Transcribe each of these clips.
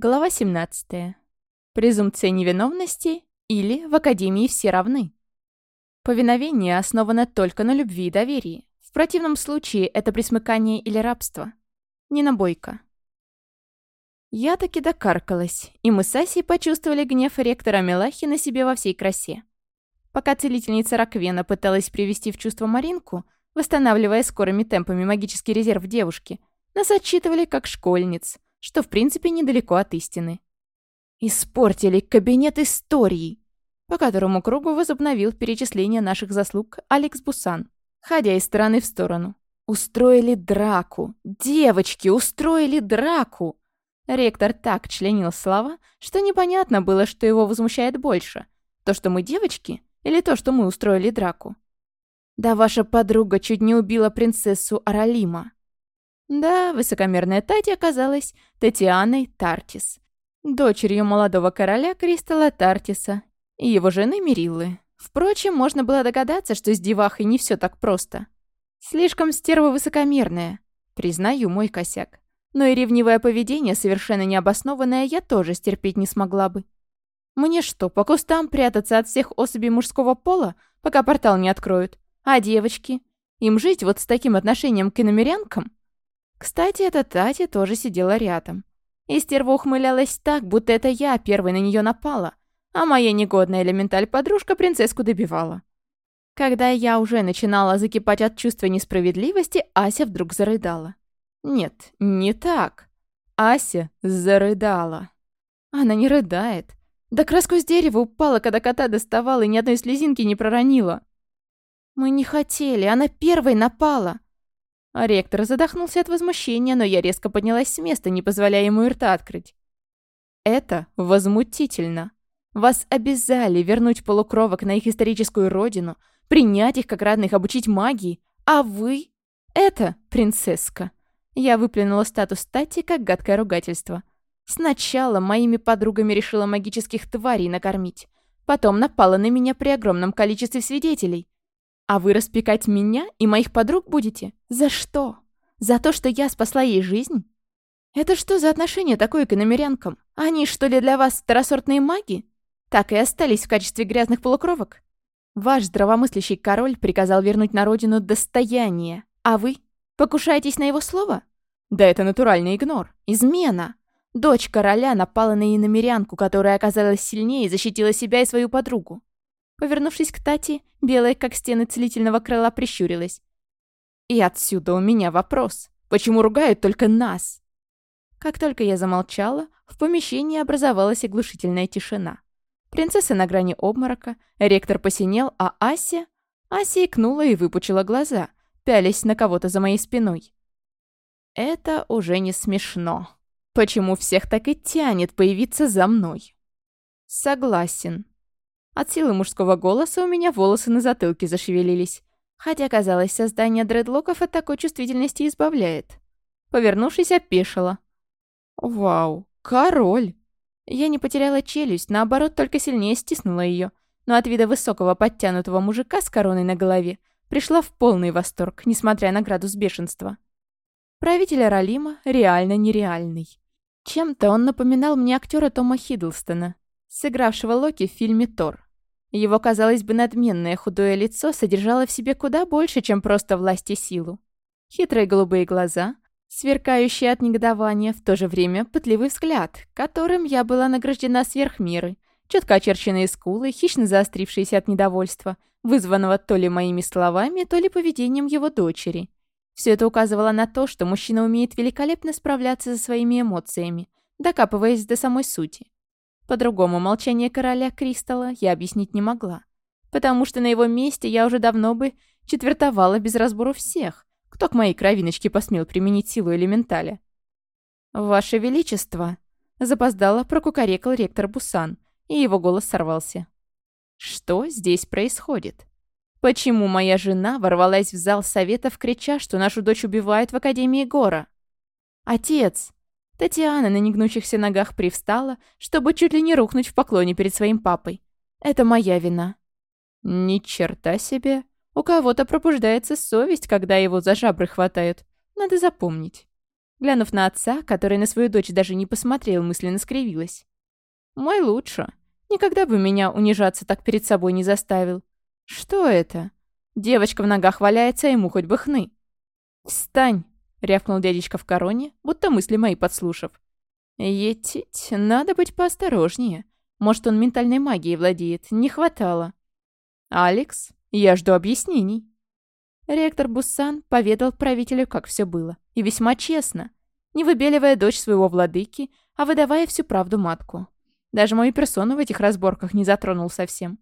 Глава 17. Презумпция невиновности или в Академии все равны. Повиновение основано только на любви и доверии. В противном случае это присмыкание или рабство. Не набойка. Я таки докаркалась, и мы с Асей почувствовали гнев ректора Мелахи на себе во всей красе. Пока целительница Раквена пыталась привести в чувство Маринку, восстанавливая скорыми темпами магический резерв девушки, нас отчитывали как школьниц – что в принципе недалеко от истины. «Испортили кабинет истории!» по которому кругу возобновил перечисление наших заслуг Алекс Бусан, ходя из стороны в сторону. «Устроили драку! Девочки, устроили драку!» Ректор так членил слова, что непонятно было, что его возмущает больше. То, что мы девочки, или то, что мы устроили драку. «Да ваша подруга чуть не убила принцессу Аралима!» Да, высокомерная Тати оказалась Татьяной Тартис, дочерью молодого короля Кристалла Тартиса и его жены Мириллы. Впрочем, можно было догадаться, что с девахой не все так просто. Слишком стерва высокомерная, признаю мой косяк. Но и ревнивое поведение, совершенно необоснованное, я тоже стерпеть не смогла бы. Мне что, по кустам прятаться от всех особей мужского пола, пока портал не откроют? А девочки? Им жить вот с таким отношением к иномерянкам? Кстати, эта Тати тоже сидела рядом. И стерва ухмылялась так, будто это я первой на нее напала, а моя негодная элементаль-подружка принцесску добивала. Когда я уже начинала закипать от чувства несправедливости, Ася вдруг зарыдала. Нет, не так. Ася зарыдала. Она не рыдает. Да краску с дерева упала, когда кота доставала и ни одной слезинки не проронила. Мы не хотели, она первой напала. А ректор задохнулся от возмущения, но я резко поднялась с места, не позволяя ему и рта открыть. «Это возмутительно. Вас обязали вернуть полукровок на их историческую родину, принять их как родных, обучить магии, а вы...» «Это принцесска». Я выплюнула статус стати как гадкое ругательство. Сначала моими подругами решила магических тварей накормить. Потом напала на меня при огромном количестве свидетелей. А вы распекать меня и моих подруг будете? За что? За то, что я спасла ей жизнь? Это что за отношение такое к иномерянкам? Они, что ли, для вас второсортные маги? Так и остались в качестве грязных полукровок? Ваш здравомыслящий король приказал вернуть на родину достояние, а вы покушаетесь на его слово? Да это натуральный игнор, измена. Дочь короля напала на иномерянку, которая оказалась сильнее и защитила себя и свою подругу. Повернувшись к Тати, белая, как стены целительного крыла, прищурилась. «И отсюда у меня вопрос. Почему ругают только нас?» Как только я замолчала, в помещении образовалась оглушительная тишина. Принцесса на грани обморока, ректор посинел, а Ася... Ася икнула и выпучила глаза, пялись на кого-то за моей спиной. «Это уже не смешно. Почему всех так и тянет появиться за мной?» «Согласен», от силы мужского голоса у меня волосы на затылке зашевелились. Хотя, казалось, создание дредлоков от такой чувствительности избавляет. Повернувшись, опешила. «Вау, король!» Я не потеряла челюсть, наоборот, только сильнее стиснула ее. Но от вида высокого подтянутого мужика с короной на голове пришла в полный восторг, несмотря на градус бешенства. Правитель Ралима реально нереальный. Чем-то он напоминал мне актера Тома Хиддлстона, сыгравшего Локи в фильме «Тор». Его, казалось бы, надменное худое лицо содержало в себе куда больше, чем просто власть и силу. Хитрые голубые глаза, сверкающие от негодования, в то же время пытливый взгляд, которым я была награждена сверх меры, четко очерченные скулы, хищно заострившиеся от недовольства, вызванного то ли моими словами, то ли поведением его дочери. Все это указывало на то, что мужчина умеет великолепно справляться со своими эмоциями, докапываясь до самой сути. По-другому молчание короля Кристалла я объяснить не могла. Потому что на его месте я уже давно бы четвертовала без разбору всех, кто к моей кровиночке посмел применить силу элементаля. «Ваше Величество!» Запоздало прокукарекал ректор Бусан, и его голос сорвался. «Что здесь происходит? Почему моя жена ворвалась в зал советов, крича, что нашу дочь убивают в Академии Гора?» «Отец!» Татьяна на негнущихся ногах привстала, чтобы чуть ли не рухнуть в поклоне перед своим папой. Это моя вина. Ни черта себе. У кого-то пробуждается совесть, когда его за жабры хватают. Надо запомнить. Глянув на отца, который на свою дочь даже не посмотрел, мысленно скривилась. Мой лучше. Никогда бы меня унижаться так перед собой не заставил. Что это? Девочка в ногах валяется, ему хоть бы хны. Встань! — рявкнул дядечка в короне, будто мысли мои подслушав. «Етить, надо быть поосторожнее. Может, он ментальной магией владеет, не хватало». «Алекс, я жду объяснений». Ректор Буссан поведал правителю, как все было, и весьма честно, не выбеливая дочь своего владыки, а выдавая всю правду матку. Даже мою персону в этих разборках не затронул совсем.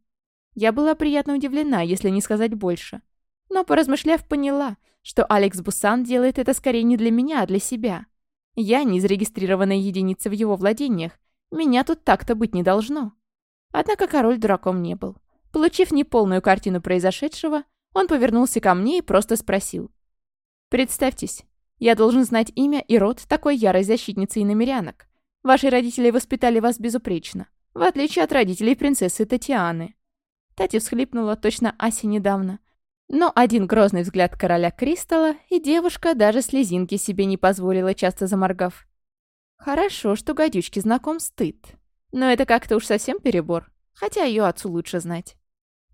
Я была приятно удивлена, если не сказать больше. Но, поразмышляв, поняла, что Алекс Бусан делает это скорее не для меня, а для себя. Я не зарегистрированная единица в его владениях. Меня тут так-то быть не должно. Однако король дураком не был. Получив неполную картину произошедшего, он повернулся ко мне и просто спросил. «Представьтесь, я должен знать имя и род такой ярой защитницы и намерянок. Ваши родители воспитали вас безупречно, в отличие от родителей принцессы Татьяны». Тати всхлипнула точно Аси недавно, но один грозный взгляд короля Кристалла, и девушка даже слезинки себе не позволила, часто заморгав. Хорошо, что гадючке знаком стыд. Но это как-то уж совсем перебор, хотя ее отцу лучше знать.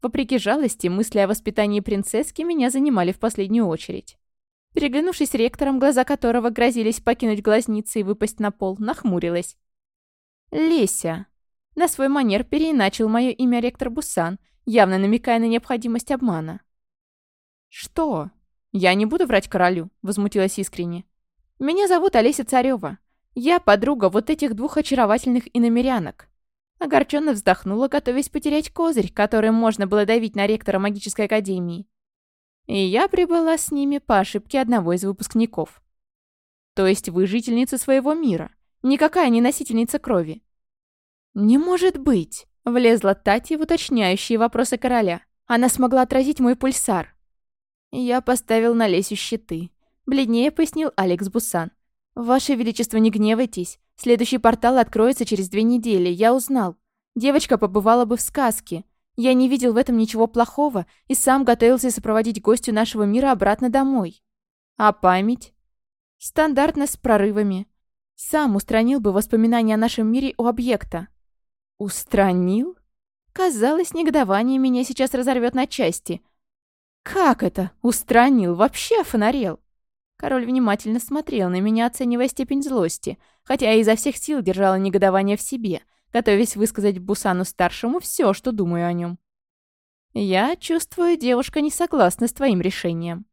Вопреки жалости, мысли о воспитании принцесски меня занимали в последнюю очередь. Переглянувшись с ректором, глаза которого грозились покинуть глазницы и выпасть на пол, нахмурилась. «Леся!» На свой манер переиначил мое имя ректор Бусан, явно намекая на необходимость обмана. «Что?» «Я не буду врать королю», — возмутилась искренне. «Меня зовут Олеся Царева. Я подруга вот этих двух очаровательных иномерянок». Огорченно вздохнула, готовясь потерять козырь, которым можно было давить на ректора магической академии. И я прибыла с ними по ошибке одного из выпускников. То есть вы жительница своего мира, никакая не носительница крови. «Не может быть!» — влезла Тати в уточняющие вопросы короля. Она смогла отразить мой пульсар. «Я поставил на лесу щиты», — бледнее пояснил Алекс Бусан. «Ваше Величество, не гневайтесь. Следующий портал откроется через две недели. Я узнал. Девочка побывала бы в сказке. Я не видел в этом ничего плохого и сам готовился сопроводить гостю нашего мира обратно домой. А память? Стандартно с прорывами. Сам устранил бы воспоминания о нашем мире у объекта. Устранил? Казалось, негодование меня сейчас разорвет на части. «Как это? Устранил? Вообще фонарел? Король внимательно смотрел на меня, оценивая степень злости, хотя я изо всех сил держала негодование в себе, готовясь высказать Бусану-старшему все, что думаю о нем. «Я чувствую, девушка не согласна с твоим решением»,